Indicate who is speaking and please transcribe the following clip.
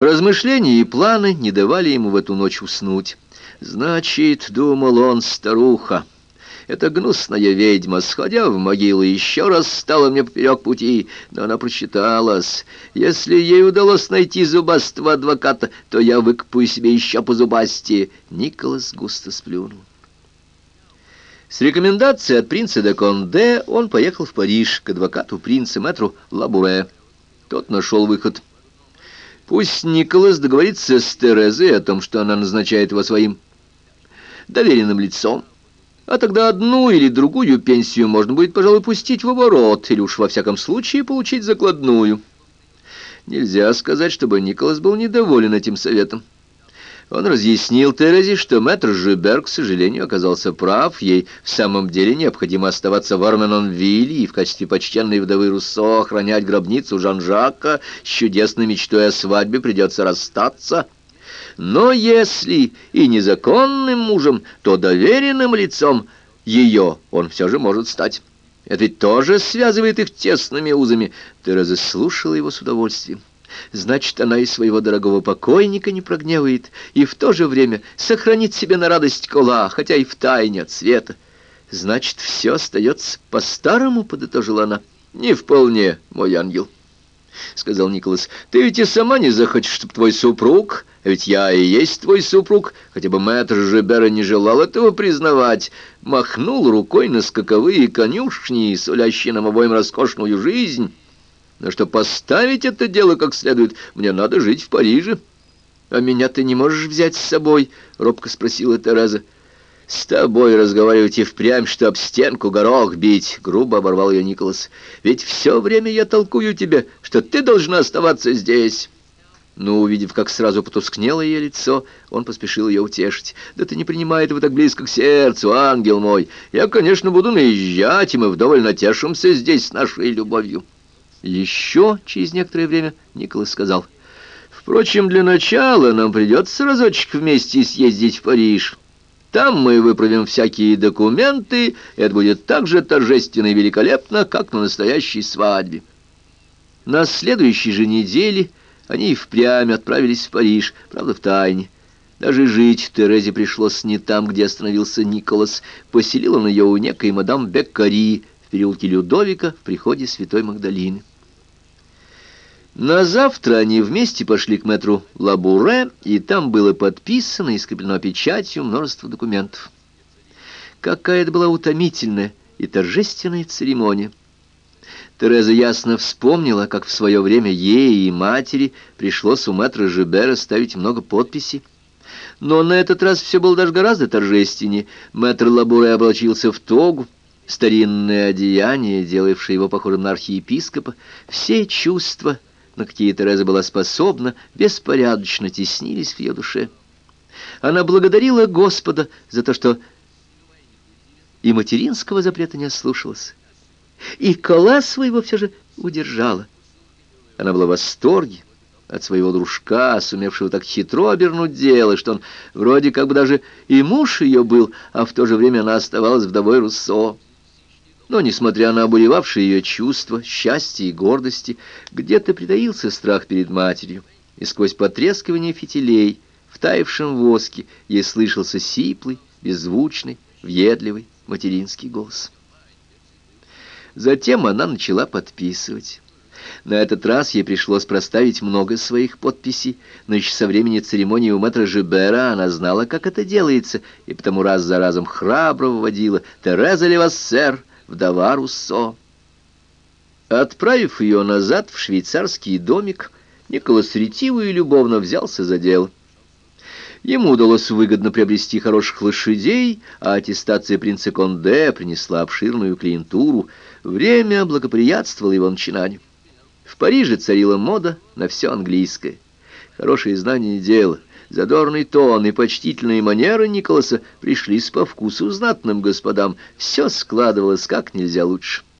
Speaker 1: Размышления и планы не давали ему в эту ночь уснуть. «Значит, — думал он, — старуха, эта гнусная ведьма, сходя в могилу, еще раз стала мне поперек пути, но она прочиталась. Если ей удалось найти зубастого адвоката, то я выкопаю себе еще по зубасти». Николас густо сплюнул. С рекомендацией от принца де Конде он поехал в Париж к адвокату принца мэтру Лабуре. Тот нашел выход — Пусть Николас договорится с Терезой о том, что она назначает его своим доверенным лицом. А тогда одну или другую пенсию можно будет, пожалуй, пустить в оборот, или уж во всяком случае получить закладную. Нельзя сказать, чтобы Николас был недоволен этим советом. Он разъяснил Терезе, что мэтр Жибер, к сожалению, оказался прав. Ей в самом деле необходимо оставаться в Арменонвилле и в качестве почтенной вдовы Руссо охранять гробницу Жан-Жака. С чудесной мечтой о свадьбе придется расстаться. Но если и незаконным мужем, то доверенным лицом ее он все же может стать. Это ведь тоже связывает их тесными узами. Тереза слушала его с удовольствием. Значит, она и своего дорогого покойника не прогневает, и в то же время сохранит себе на радость кола, хотя и в тайне от света. Значит, все остается по-старому, подытожила она. Не вполне, мой ангел. — сказал Николас. — Ты ведь и сама не захочешь, чтобы твой супруг, а ведь я и есть твой супруг, хотя бы мэтр Жебера не желал этого признавать, махнул рукой на скаковые конюшни, сулящие нам обоим роскошную жизнь, но что поставить это дело как следует, мне надо жить в Париже. — А меня ты не можешь взять с собой? — робко спросила Тереза. — С тобой разговаривать и впрямь, что стенку горох бить, — грубо оборвал ее Николас. — Ведь все время я толкую тебе, что ты должна оставаться здесь. Но, увидев, как сразу потускнело ее лицо, он поспешил ее утешить. «Да ты не принимай этого так близко к сердцу, ангел мой. Я, конечно, буду наезжать, и мы вдоволь натешимся здесь с нашей любовью». Еще через некоторое время Николас сказал, «Впрочем, для начала нам придется разочек вместе съездить в Париж. Там мы выправим всякие документы, и это будет так же торжественно и великолепно, как на настоящей свадьбе». На следующей же неделе они и впрямь отправились в Париж, правда, в тайне. Даже жить Терезе пришлось не там, где остановился Николас. Поселил он ее у некой мадам Беккари в переулке Людовика в приходе Святой Магдалины. На завтра они вместе пошли к метру Лабуре, и там было подписано и скреплено печатью множество документов. Какая это была утомительная и торжественная церемония. Тереза ясно вспомнила, как в свое время ей и матери пришлось у мэтра Жибера ставить много подписей. Но на этот раз все было даже гораздо торжественнее. Мэтр Лабуре облачился в тогу, старинное одеяние, делавшее его похожим на архиепископа. Все чувства на какие Тереза была способна, беспорядочно теснились в ее душе. Она благодарила Господа за то, что и материнского запрета не ослушалась, и кола своего все же удержала. Она была в восторге от своего дружка, сумевшего так хитро обернуть дело, что он вроде как бы даже и муж ее был, а в то же время она оставалась вдовой Руссо. Но, несмотря на обуревавшие ее чувства, счастья и гордости, где-то притаился страх перед матерью, и сквозь потрескивание фитилей, в таявшем воске, ей слышался сиплый, беззвучный, въедливый материнский голос. Затем она начала подписывать. На этот раз ей пришлось проставить много своих подписей, но еще со времени церемонии у мэтра Жибера она знала, как это делается, и потому раз за разом храбро выводила «Тереза ли вас, сэр?» Вдова Руссо. Отправив ее назад в швейцарский домик, Николас ретиво и любовно взялся за дело. Ему удалось выгодно приобрести хороших лошадей, а аттестация принца Конде принесла обширную клиентуру. Время благоприятствовало его начинанию. В Париже царила мода на все английское. Хорошее знание дела, задорный тон и почтительные манеры Николаса пришлись по вкусу знатным господам. Все складывалось как нельзя лучше.